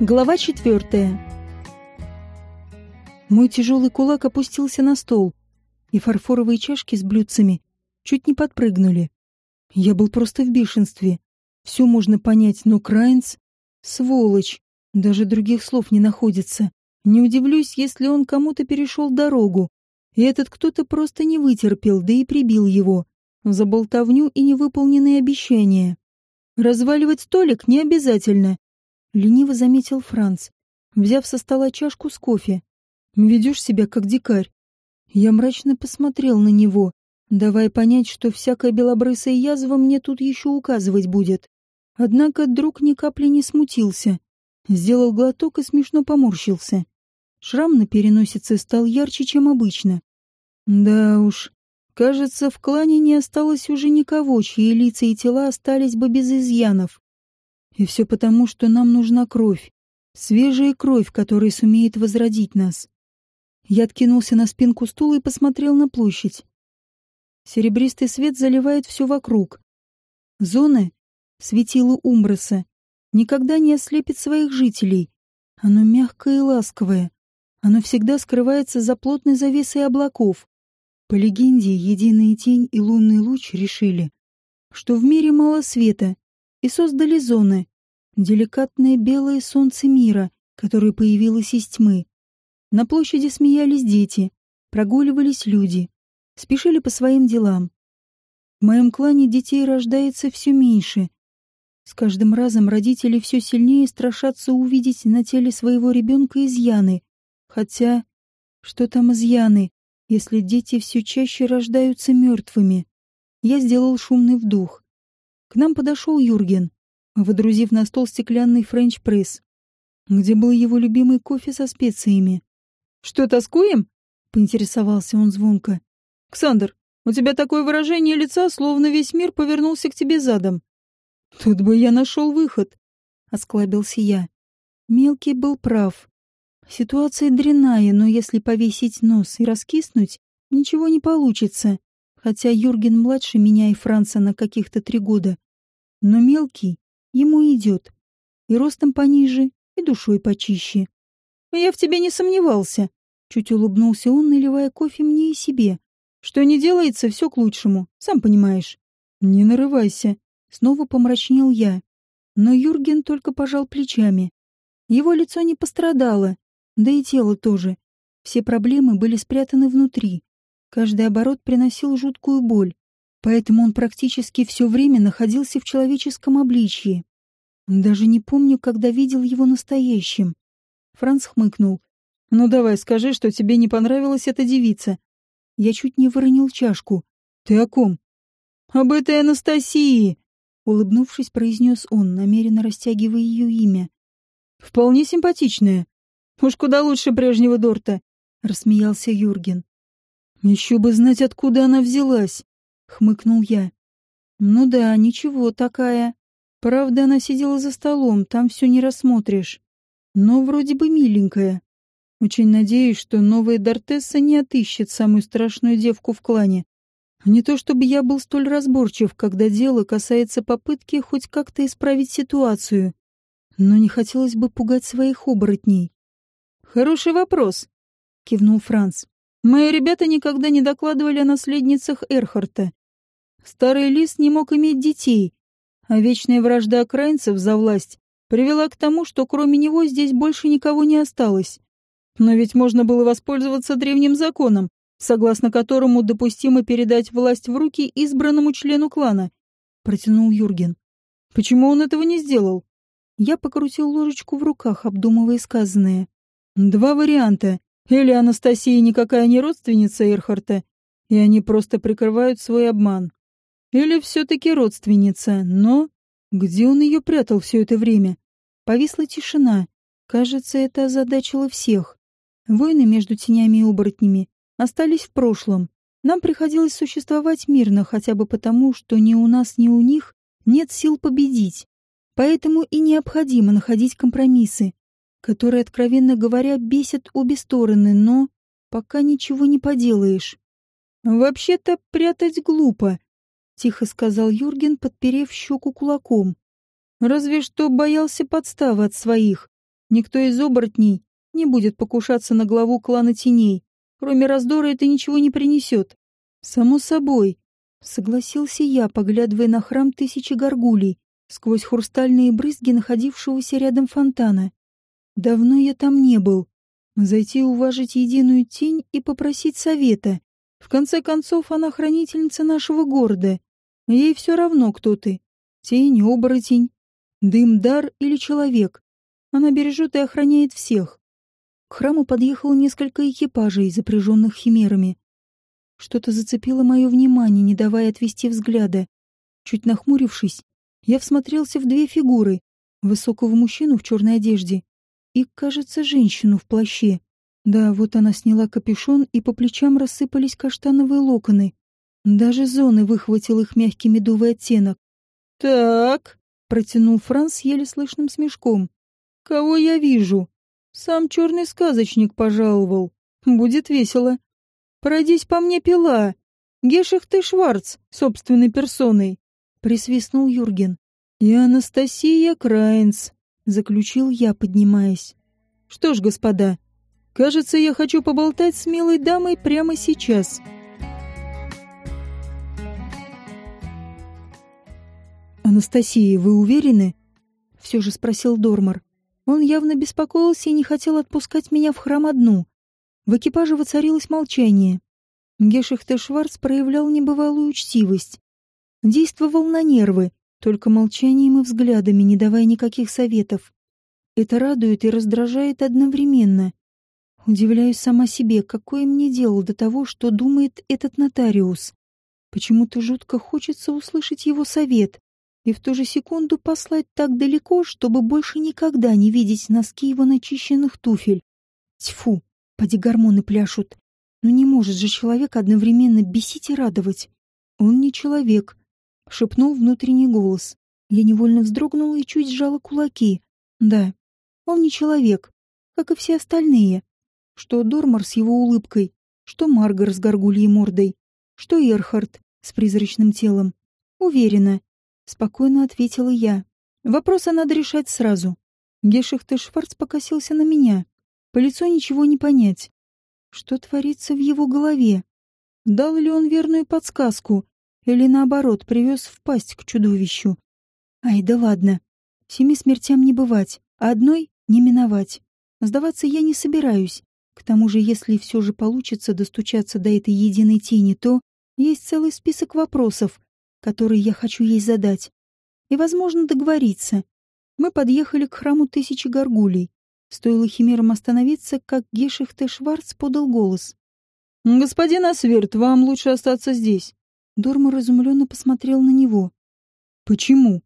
Глава четвертая. Мой тяжелый кулак опустился на стол, и фарфоровые чашки с блюдцами чуть не подпрыгнули. Я был просто в бешенстве. Все можно понять, но Крайнс — сволочь. Даже других слов не находится. Не удивлюсь, если он кому-то перешел дорогу, и этот кто-то просто не вытерпел, да и прибил его за болтовню и невыполненные обещания. Разваливать столик не обязательно, лениво заметил Франц, взяв со стола чашку с кофе. Ведешь себя как дикарь. Я мрачно посмотрел на него, давая понять, что всякая белобрысая язва мне тут еще указывать будет. Однако друг ни капли не смутился. Сделал глоток и смешно поморщился. Шрам на переносице стал ярче, чем обычно. Да уж, кажется, в клане не осталось уже никого, чьи лица и тела остались бы без изъянов. И все потому, что нам нужна кровь. Свежая кровь, которая сумеет возродить нас. Я откинулся на спинку стула и посмотрел на площадь. Серебристый свет заливает все вокруг. Зоны, светило Умброса, никогда не ослепит своих жителей. Оно мягкое и ласковое. Оно всегда скрывается за плотной завесой облаков. По легенде, единая тень и лунный луч решили, что в мире мало света, и создали зоны, деликатное белое солнце мира, которое появилось из тьмы. На площади смеялись дети, прогуливались люди, спешили по своим делам. В моем клане детей рождается все меньше. С каждым разом родители все сильнее страшатся увидеть на теле своего ребенка изъяны. Хотя, что там изъяны, если дети все чаще рождаются мертвыми? Я сделал шумный вдох. К нам подошел Юрген, водрузив на стол стеклянный френч-пресс, где был его любимый кофе со специями. «Что, тоскуем?» — поинтересовался он звонко. «Ксандр, у тебя такое выражение лица, словно весь мир повернулся к тебе задом». «Тут бы я нашел выход», — осклабился я. Мелкий был прав. Ситуация дрянная, но если повесить нос и раскиснуть, ничего не получится. Хотя Юрген младше меня и Франца на каких-то три года. Но мелкий ему идет. И ростом пониже, и душой почище. «Я в тебе не сомневался», Чуть улыбнулся он, наливая кофе мне и себе. Что не делается, все к лучшему, сам понимаешь. Не нарывайся. Снова помрачнел я. Но Юрген только пожал плечами. Его лицо не пострадало, да и тело тоже. Все проблемы были спрятаны внутри. Каждый оборот приносил жуткую боль, поэтому он практически все время находился в человеческом обличье. Даже не помню, когда видел его настоящим. Франц хмыкнул. «Ну давай, скажи, что тебе не понравилась эта девица». Я чуть не выронил чашку. «Ты о ком?» «Об этой Анастасии!» Улыбнувшись, произнес он, намеренно растягивая ее имя. «Вполне симпатичная. Уж куда лучше прежнего Дорта», — рассмеялся Юрген. «Еще бы знать, откуда она взялась», — хмыкнул я. «Ну да, ничего такая. Правда, она сидела за столом, там все не рассмотришь. Но вроде бы миленькая. Очень надеюсь, что новая Дортесса не отыщет самую страшную девку в клане. Не то чтобы я был столь разборчив, когда дело касается попытки хоть как-то исправить ситуацию, но не хотелось бы пугать своих оборотней. «Хороший вопрос», — кивнул Франц. «Мои ребята никогда не докладывали о наследницах Эрхарта. Старый лис не мог иметь детей, а вечная вражда окраинцев за власть привела к тому, что кроме него здесь больше никого не осталось. Но ведь можно было воспользоваться древним законом, согласно которому допустимо передать власть в руки избранному члену клана, протянул Юрген. Почему он этого не сделал? Я покрутил ложечку в руках, обдумывая сказанное. Два варианта. Или Анастасия никакая не родственница Эрхарта, и они просто прикрывают свой обман. Или все-таки родственница, но... Где он ее прятал все это время? Повисла тишина. Кажется, это озадачило всех. Войны между тенями и оборотнями остались в прошлом. Нам приходилось существовать мирно хотя бы потому, что ни у нас, ни у них нет сил победить. Поэтому и необходимо находить компромиссы, которые, откровенно говоря, бесят обе стороны, но пока ничего не поделаешь. «Вообще-то прятать глупо», — тихо сказал Юрген, подперев щеку кулаком. «Разве что боялся подставы от своих. Никто из оборотней не будет покушаться на главу клана теней. Кроме раздора это ничего не принесет. Само собой, согласился я, поглядывая на храм тысячи горгулей сквозь хрустальные брызги находившегося рядом фонтана. Давно я там не был. Зайти уважить единую тень и попросить совета. В конце концов, она хранительница нашего города. Ей все равно, кто ты. Тень, оборотень, дым-дар или человек. Она бережет и охраняет всех. К храму подъехало несколько экипажей, запряженных химерами. Что-то зацепило мое внимание, не давая отвести взгляда. Чуть нахмурившись, я всмотрелся в две фигуры. Высокого мужчину в черной одежде и, кажется, женщину в плаще. Да, вот она сняла капюшон, и по плечам рассыпались каштановые локоны. Даже зоны выхватил их мягкий медовый оттенок. «Так», — протянул Франц еле слышным смешком. «Кого я вижу? Сам черный сказочник пожаловал. Будет весело. Пройдись по мне пила. Геших ты Шварц, собственной персоной присвистнул Юрген. «И Анастасия Крайнс», — заключил я, поднимаясь. «Что ж, господа, кажется, я хочу поболтать с милой дамой прямо сейчас». «Анастасия, вы уверены?» — все же спросил Дормар. Он явно беспокоился и не хотел отпускать меня в храм одну. В экипаже воцарилось молчание. Гешихте Шварц проявлял небывалую учтивость действовал на нервы, только молчанием и взглядами, не давая никаких советов. Это радует и раздражает одновременно. Удивляюсь сама себе, какое мне дело до того, что думает этот нотариус. Почему-то жутко хочется услышать его совет и в ту же секунду послать так далеко, чтобы больше никогда не видеть носки его начищенных туфель. Тьфу, поди гормоны пляшут. Но не может же человек одновременно бесить и радовать. Он не человек, — шепнул внутренний голос. Я невольно вздрогнула и чуть сжала кулаки. Да, он не человек, как и все остальные. Что Дормар с его улыбкой, что Маргар с горгульей мордой, что Эрхард с призрачным телом. Уверена, спокойно ответила я. Вопросы надо решать сразу. Гешихте Шварц покосился на меня. По лицу ничего не понять. Что творится в его голове? Дал ли он верную подсказку, или наоборот, привез в пасть к чудовищу. Ай, да ладно. Семи смертям не бывать, а одной не миновать. Сдаваться я не собираюсь. К тому же, если все же получится достучаться до этой единой тени, то есть целый список вопросов, которые я хочу ей задать. И, возможно, договориться. Мы подъехали к храму Тысячи Горгулей. Стоило химерам остановиться, как Геших Т. Шварц подал голос. «Господин Асверт, вам лучше остаться здесь. Дормор изумленно посмотрел на него. «Почему?»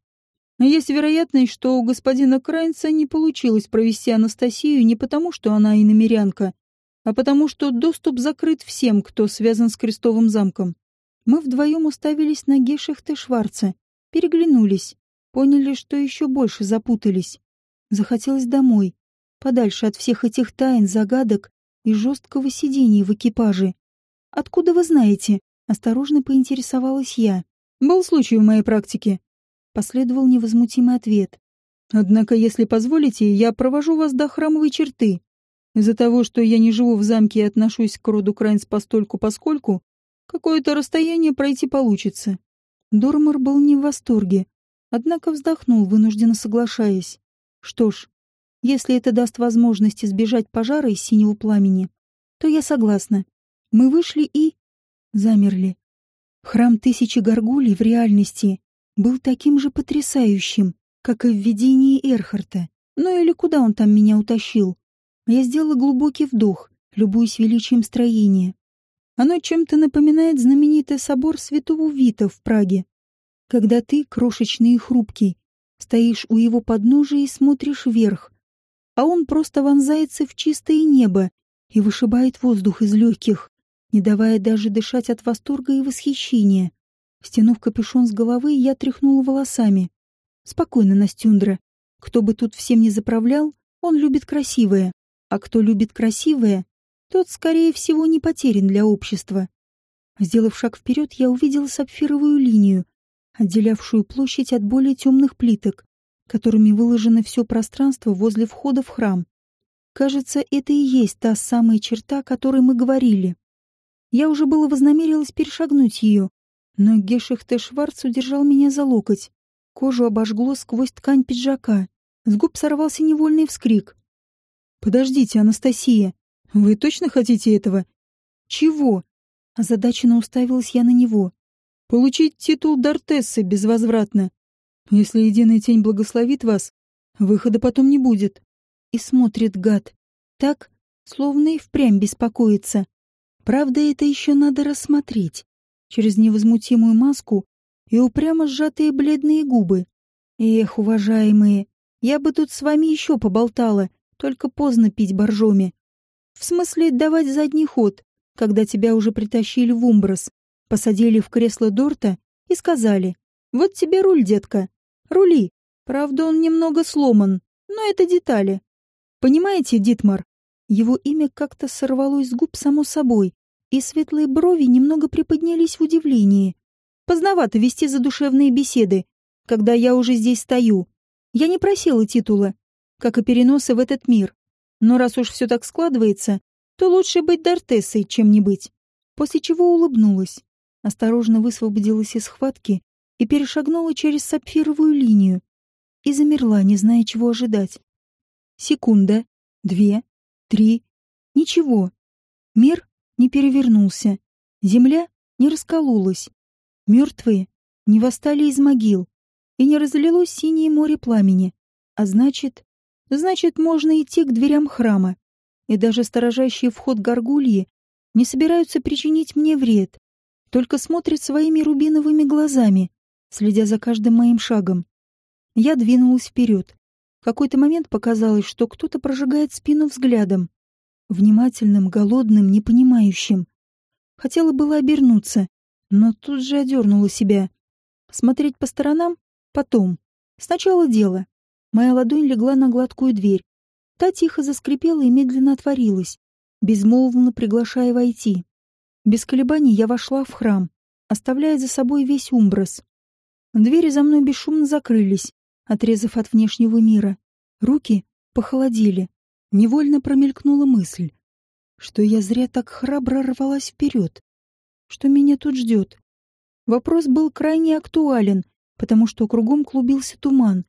«Есть вероятность, что у господина Крайнца не получилось провести Анастасию не потому, что она иномерянка, а потому что доступ закрыт всем, кто связан с Крестовым замком. Мы вдвоем уставились на Гешехте Шварца, переглянулись, поняли, что еще больше запутались. Захотелось домой, подальше от всех этих тайн, загадок и жесткого сидения в экипаже. «Откуда вы знаете?» Осторожно поинтересовалась я. «Был случай в моей практике». Последовал невозмутимый ответ. «Однако, если позволите, я провожу вас до храмовой черты. Из-за того, что я не живу в замке и отношусь к роду Крайнс постольку-поскольку, какое-то расстояние пройти получится». Дормор был не в восторге, однако вздохнул, вынужденно соглашаясь. «Что ж, если это даст возможность избежать пожара из синего пламени, то я согласна. Мы вышли и замерли. Храм Тысячи Горгулей в реальности был таким же потрясающим, как и в видении Эрхарта. Ну или куда он там меня утащил. Я сделала глубокий вдох, любуясь величием строения. Оно чем-то напоминает знаменитый собор Святого Вита в Праге. Когда ты, крошечный и хрупкий, стоишь у его подножия и смотришь вверх, а он просто вонзается в чистое небо и вышибает воздух из легких не давая даже дышать от восторга и восхищения. Стянув капюшон с головы, я тряхнула волосами. «Спокойно, Настюндра. Кто бы тут всем не заправлял, он любит красивое. А кто любит красивое, тот, скорее всего, не потерян для общества». Сделав шаг вперед, я увидела сапфировую линию, отделявшую площадь от более темных плиток. которыми выложено все пространство возле входа в храм. Кажется, это и есть та самая черта, о которой мы говорили. Я уже было вознамерилась перешагнуть ее, но Гешихте Шварц удержал меня за локоть. Кожу обожгло сквозь ткань пиджака. С губ сорвался невольный вскрик. «Подождите, Анастасия, вы точно хотите этого?» «Чего?» Озадаченно уставилась я на него. «Получить титул Дортессы безвозвратно. Если единая тень благословит вас, выхода потом не будет». И смотрит гад. Так, словно и впрямь беспокоится. Правда, это еще надо рассмотреть. Через невозмутимую маску и упрямо сжатые бледные губы. Эх, уважаемые, я бы тут с вами еще поболтала, только поздно пить боржоми. В смысле, давать задний ход, когда тебя уже притащили в Умброс, посадили в кресло Дорта и сказали, «Вот тебе руль, детка, рули». Правда, он немного сломан, но это детали. Понимаете, Дитмар? Его имя как-то сорвалось с губ само собой, и светлые брови немного приподнялись в удивлении. Поздновато вести задушевные беседы, когда я уже здесь стою. Я не просила титула, как и переноса в этот мир. Но раз уж все так складывается, то лучше быть Дортессой, чем не быть. После чего улыбнулась, осторожно высвободилась из схватки и перешагнула через сапфировую линию и замерла, не зная, чего ожидать. Секунда, две, три. Ничего. Мир не перевернулся. Земля не раскололась. Мертвые не восстали из могил. И не разлилось синее море пламени. А значит... Значит, можно идти к дверям храма и даже сторожащие вход горгульи не собираются причинить мне вред, только смотрят своими рубиновыми глазами, следя за каждым моим шагом. Я двинулась вперед. В какой-то момент показалось, что кто-то прожигает спину взглядом. Внимательным, голодным, непонимающим. Хотела было обернуться, но тут же одернула себя. Смотреть по сторонам? Потом. Сначала дело. Моя ладонь легла на гладкую дверь. Та тихо заскрипела и медленно отворилась, безмолвно приглашая войти. Без колебаний я вошла в храм, оставляя за собой весь умброс. Двери за мной бесшумно закрылись, отрезав от внешнего мира. Руки похолодели. Невольно промелькнула мысль, что я зря так храбро рвалась вперед. Что меня тут ждет? Вопрос был крайне актуален, потому что кругом клубился туман,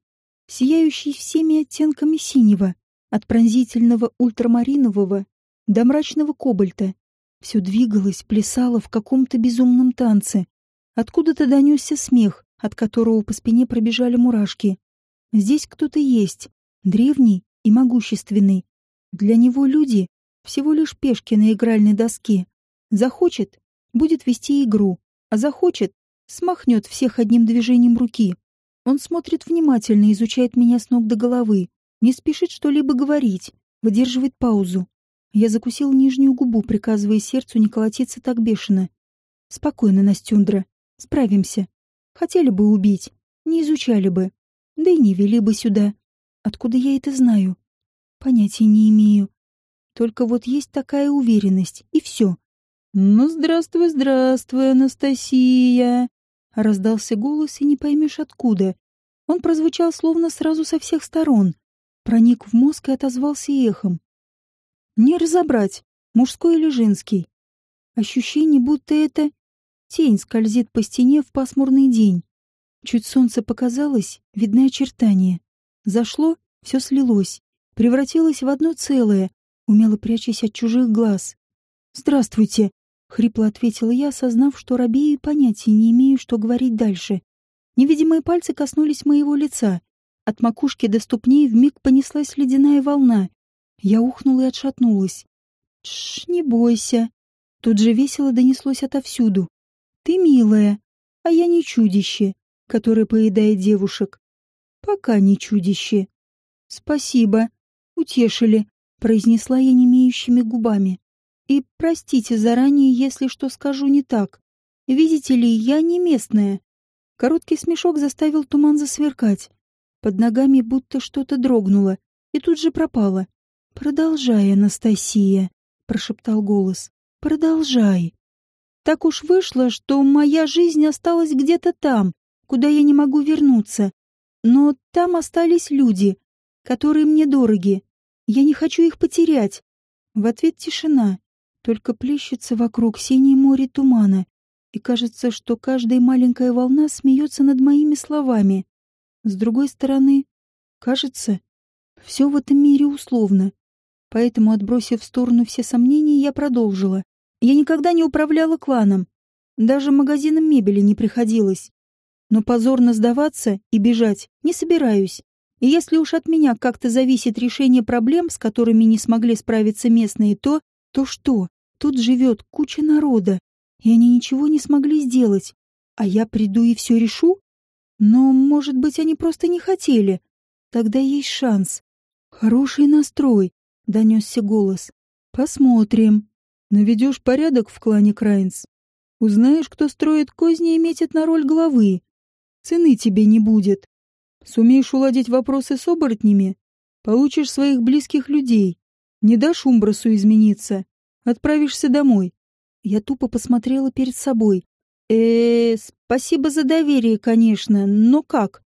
сияющий всеми оттенками синего от пронзительного ультрамаринового до мрачного кобальта. Все двигалось, плясало в каком-то безумном танце. Откуда-то донесся смех, от которого по спине пробежали мурашки. Здесь кто-то есть, древний и могущественный. Для него люди — всего лишь пешки на игральной доске. Захочет — будет вести игру, а захочет — смахнет всех одним движением руки. Он смотрит внимательно, изучает меня с ног до головы, не спешит что-либо говорить, выдерживает паузу. Я закусил нижнюю губу, приказывая сердцу не колотиться так бешено. Спокойно, Настюндра. Справимся. Хотели бы убить, не изучали бы. Да и не вели бы сюда. Откуда я это знаю? Понятия не имею. Только вот есть такая уверенность, и все. «Ну, здравствуй, здравствуй, Анастасия!» Раздался голос, и не поймешь откуда. Он прозвучал словно сразу со всех сторон проник в мозг и отозвался эхом. Не разобрать, мужской или женский. Ощущение, будто это тень скользит по стене в пасмурный день. Чуть солнце показалось, видны очертания. Зашло, все слилось, превратилось в одно целое, умело прячась от чужих глаз. «Здравствуйте!» — хрипло ответила я, осознав, что робею и понятия не имею, что говорить дальше. Невидимые пальцы коснулись моего лица, от макушки до ступней вмиг понеслась ледяная волна. Я ухнула и отшатнулась. «Тш, не бойся!» Тут же весело донеслось отовсюду. «Ты милая, а я не чудище, которое поедает девушек. Пока не чудище». «Спасибо, утешили», — произнесла я немеющими губами. «И простите заранее, если что скажу не так. Видите ли, я не местная». Короткий смешок заставил туман засверкать. Под ногами будто что-то дрогнуло и тут же пропало. «Продолжай, Анастасия», — прошептал голос. «Продолжай». Так уж вышло, что моя жизнь осталась где-то там, куда я не могу вернуться. Но там остались люди, которые мне дороги. Я не хочу их потерять. В ответ тишина. Только плещется вокруг синее море тумана. И кажется, что каждая маленькая волна смеется над моими словами. С другой стороны, кажется, все в этом мире условно. Поэтому, отбросив в сторону все сомнения, я продолжила. Я никогда не управляла кланом. Даже магазином мебели не приходилось. Но позорно сдаваться и бежать не собираюсь. И если уж от меня как-то зависит решение проблем, с которыми не смогли справиться местные, то... То что? Тут живет куча народа, и они ничего не смогли сделать. А я приду и все решу? Но, может быть, они просто не хотели. Тогда есть шанс. Хороший настрой, — донесся голос. Посмотрим. Наведешь порядок в клане Крайнс. Узнаешь, кто строит козни и метит на роль главы. Цены тебе не будет. Сумеешь уладить вопросы с оборотнями, получишь своих близких людей. Не дашь Умбрасу измениться, отправишься домой. Я тупо посмотрела перед собой. э, спасибо за доверие, конечно, но как?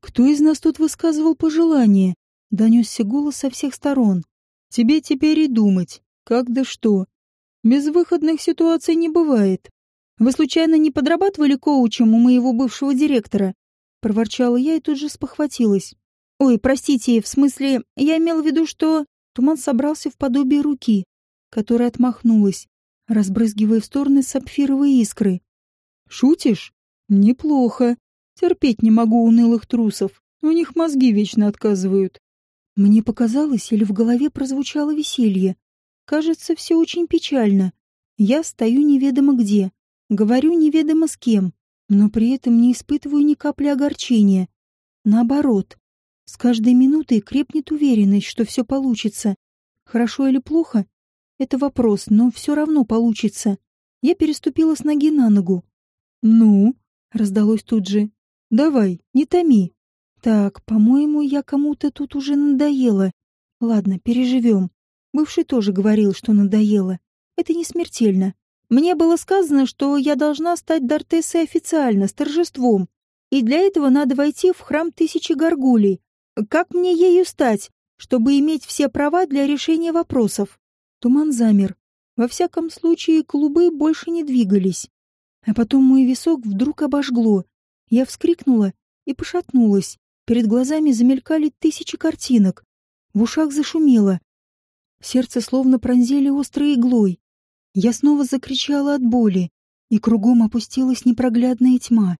Кто из нас тут высказывал пожелания? Донесся голос со всех сторон. Тебе теперь и думать, как да что. Безвыходных ситуаций не бывает. Вы случайно не подрабатывали коучем у моего бывшего директора? Проворчала я и тут же спохватилась. Ой, простите, в смысле, я имел в виду, что... Туман собрался в подобие руки, которая отмахнулась, разбрызгивая в стороны сапфировые искры. «Шутишь? Неплохо. Терпеть не могу унылых трусов. У них мозги вечно отказывают». Мне показалось, или в голове прозвучало веселье. Кажется, все очень печально. Я стою неведомо где, Говорю неведомо с кем, но при этом не испытываю ни капли огорчения. Наоборот, с каждой минутой крепнет уверенность, что все получится. Хорошо или плохо? Это вопрос, но все равно получится. Я переступила с ноги на ногу. «Ну?» — раздалось тут же. «Давай, не томи». «Так, по-моему, я кому-то тут уже надоела. Ладно, переживем. Бывший тоже говорил, что надоело. Это не смертельно. Мне было сказано, что я должна стать Дортессой официально, с торжеством. И для этого надо войти в храм тысячи горгулей. Как мне ею стать, чтобы иметь все права для решения вопросов? Туман замер. Во всяком случае, клубы больше не двигались. А потом мой висок вдруг обожгло. Я вскрикнула и пошатнулась. Перед глазами замелькали тысячи картинок. В ушах зашумело. Сердце словно пронзили острой иглой. Я снова закричала от боли, и кругом опустилась непроглядная тьма.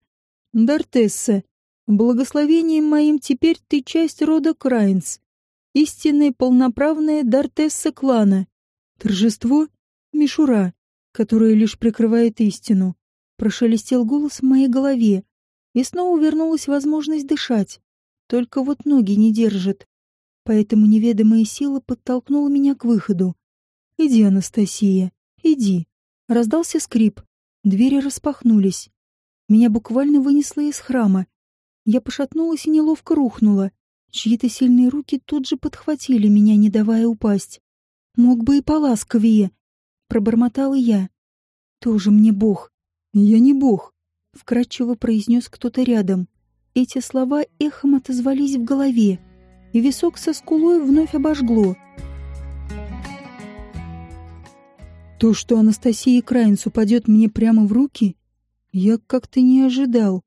«Дартесса, благословением моим теперь ты часть рода Крайнс, истинная полноправная Дартесса клана. Торжество — мишура, которая лишь прикрывает истину». Прошелестел голос в моей голове, и снова вернулась возможность дышать. Только вот ноги не держат. Поэтому неведомая сила подтолкнула меня к выходу. «Иди, Анастасия, «Иди». Раздался скрип. Двери распахнулись. Меня буквально вынесло из храма. Я пошатнулась и неловко рухнула. Чьи-то сильные руки тут же подхватили меня, не давая упасть. «Мог бы и поласковее», — пробормотала я. «Тоже мне бог». «Я не бог», — вкратчиво произнес кто-то рядом. Эти слова эхом отозвались в голове, и висок со скулой вновь обожгло — То, что Анастасия Крайнс упадет мне прямо в руки, я как-то не ожидал.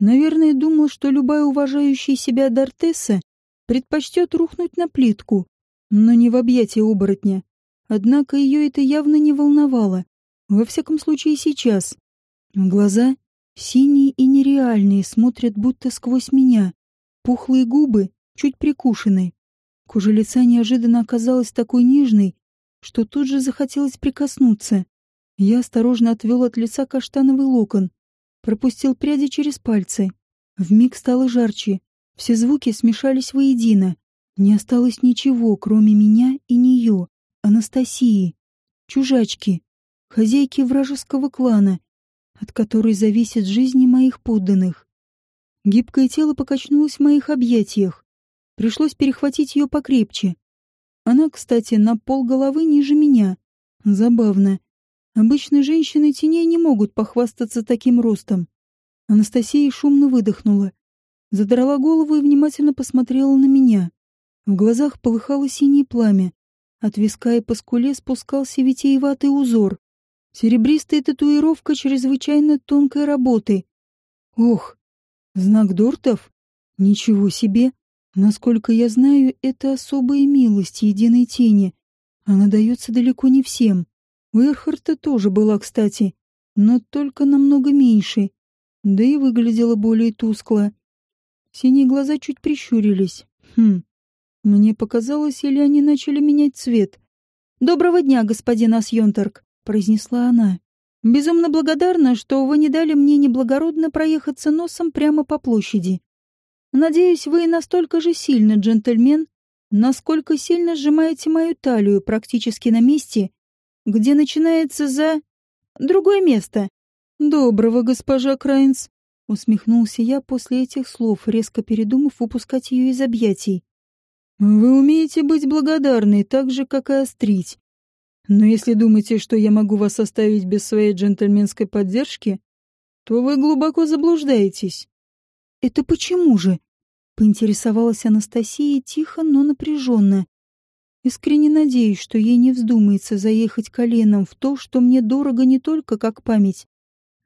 Наверное, думал, что любая уважающая себя Дортесса предпочтет рухнуть на плитку, но не в объятия оборотня. Однако ее это явно не волновало. Во всяком случае, сейчас. Глаза синие и нереальные, смотрят будто сквозь меня. Пухлые губы чуть прикушены. Кожа лица неожиданно оказалась такой нежной, что тут же захотелось прикоснуться. Я осторожно отвел от лица каштановый локон, пропустил пряди через пальцы. Вмиг стало жарче, все звуки смешались воедино. Не осталось ничего, кроме меня и нее, Анастасии, чужачки, хозяйки вражеского клана, от которой зависит жизни моих подданных. Гибкое тело покачнулось в моих объятиях. Пришлось перехватить ее покрепче, она, кстати, на пол головы ниже меня. Забавно. Обычно женщины теней не могут похвастаться таким ростом. Анастасия шумно выдохнула. задрала голову и внимательно посмотрела на меня. В глазах полыхало синее пламя. От виска и по скуле спускался витиеватый узор. Серебристая татуировка чрезвычайно тонкой работы. Ох, знак Дортов? Ничего себе! Насколько я знаю, это особая милость единой тени. Она дается далеко не всем. У Эрхарта тоже была, кстати, но только намного меньше, да и выглядела более тускло. Синие глаза чуть прищурились. Хм, мне показалось, или они начали менять цвет. «Доброго дня, господин Асьонторг», — произнесла она. «Безумно благодарна, что вы не дали мне неблагородно проехаться носом прямо по площади. Надеюсь, вы настолько же сильно джентльмен, насколько сильно сжимаете мою талию практически на месте, где начинается за... другое место. Доброго, госпожа Крайнс, усмехнулся я после этих слов, резко передумав выпускать ее из объятий. Вы умеете быть благодарны, так же, как и острить. Но если думаете, что я могу вас оставить без своей джентльменской поддержки, то вы глубоко заблуждаетесь. Это почему же? Поинтересовалась Анастасия тихо, но напряженно. Искренне надеюсь, что ей не вздумается заехать коленом в то, что мне дорого не только как память,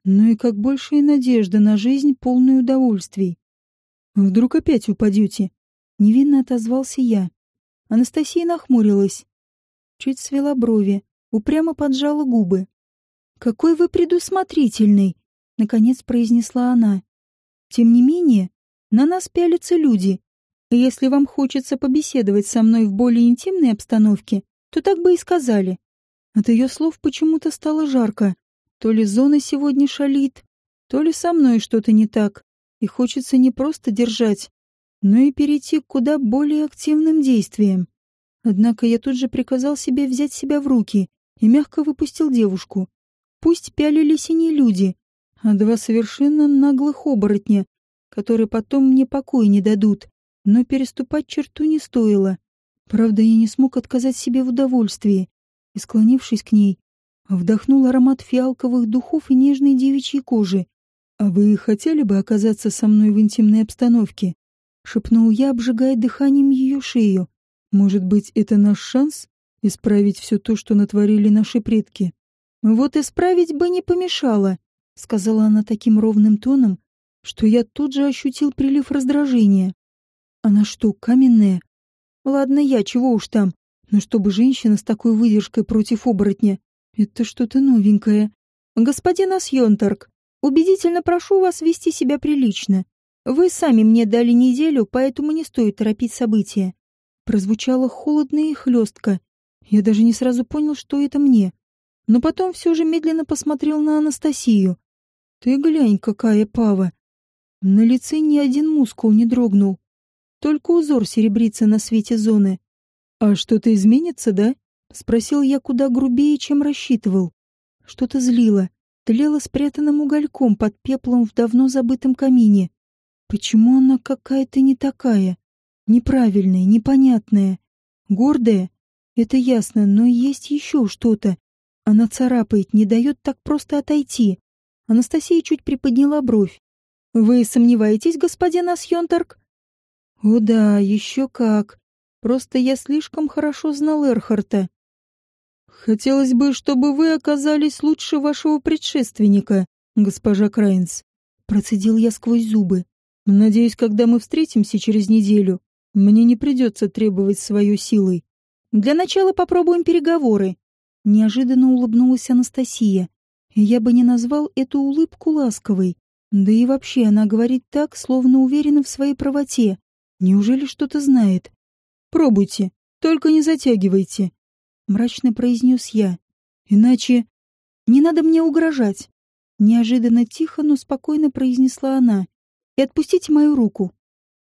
но и как большая надежда на жизнь, полную удовольствий. Вдруг опять упадете? Невинно отозвался я. Анастасия нахмурилась. Чуть свела брови, упрямо поджала губы. «Какой вы предусмотрительный!» — наконец произнесла она. «Тем не менее, на нас пялятся люди. И если вам хочется побеседовать со мной в более интимной обстановке, то так бы и сказали. От ее слов почему-то стало жарко. То ли зона сегодня шалит, то ли со мной что-то не так. И хочется не просто держать, но и перейти к куда более активным действиям. Однако я тут же приказал себе взять себя в руки и мягко выпустил девушку. Пусть пялились и не люди, а два совершенно наглых оборотня, которые потом мне покоя не дадут. Но переступать черту не стоило. Правда, я не смог отказать себе в удовольствии. И, склонившись к ней, вдохнул аромат фиалковых духов и нежной девичьей кожи. «А вы хотели бы оказаться со мной в интимной обстановке?» — шепнул я, обжигая дыханием ее шею. «Может быть, это наш шанс исправить все то, что натворили наши предки?» «Вот исправить бы не помешало», — сказала она таким ровным тоном, что я тут же ощутил прилив раздражения. Она что, каменная? Ладно, я, чего уж там. Но чтобы женщина с такой выдержкой против оборотня, это что-то новенькое. Господин Асьонторг, убедительно прошу вас вести себя прилично. Вы сами мне дали неделю, поэтому не стоит торопить события. Прозвучало холодно и хлестко. Я даже не сразу понял, что это мне. Но потом все же медленно посмотрел на Анастасию. Ты глянь, какая пава. На лице ни один мускул не дрогнул. Только узор серебрится на свете зоны. «А что-то изменится, да?» — спросил я куда грубее, чем рассчитывал. Что-то злило, тлело спрятанным угольком под пеплом в давно забытом камине. Почему она какая-то не такая? Неправильная, непонятная. Гордая? Это ясно, но есть еще что-то. Она царапает, не дает так просто отойти. Анастасия чуть приподняла бровь. «Вы сомневаетесь, господин Асьонторг?» «О да, еще как. Просто я слишком хорошо знал Эрхарта. Хотелось бы, чтобы вы оказались лучше вашего предшественника, госпожа Крайнс. Процедил я сквозь зубы. Надеюсь, когда мы встретимся через неделю, мне не придется требовать свою силой. Для начала попробуем переговоры. Неожиданно улыбнулась Анастасия. Я бы не назвал эту улыбку ласковой. Да и вообще она говорит так, словно уверена в своей правоте. Неужели что-то знает? Пробуйте, только не затягивайте, мрачно произнес я. Иначе не надо мне угрожать. Неожиданно тихо, но спокойно произнесла она. И отпустите мою руку.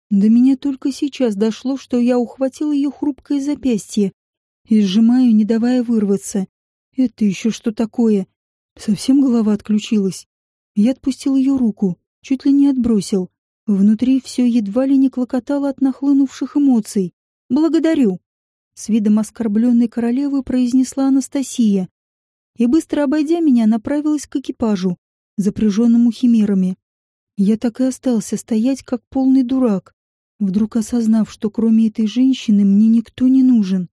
До меня только сейчас дошло, что я ухватил ее хрупкое запястье и сжимаю, не давая вырваться. Это еще что такое? Совсем голова отключилась. Я отпустил ее руку, чуть ли не отбросил. Внутри все едва ли не клокотало от нахлынувших эмоций. «Благодарю!» С видом оскорбленной королевы произнесла Анастасия. И быстро обойдя меня, направилась к экипажу, запряженному химерами. Я так и остался стоять, как полный дурак, вдруг осознав, что кроме этой женщины мне никто не нужен.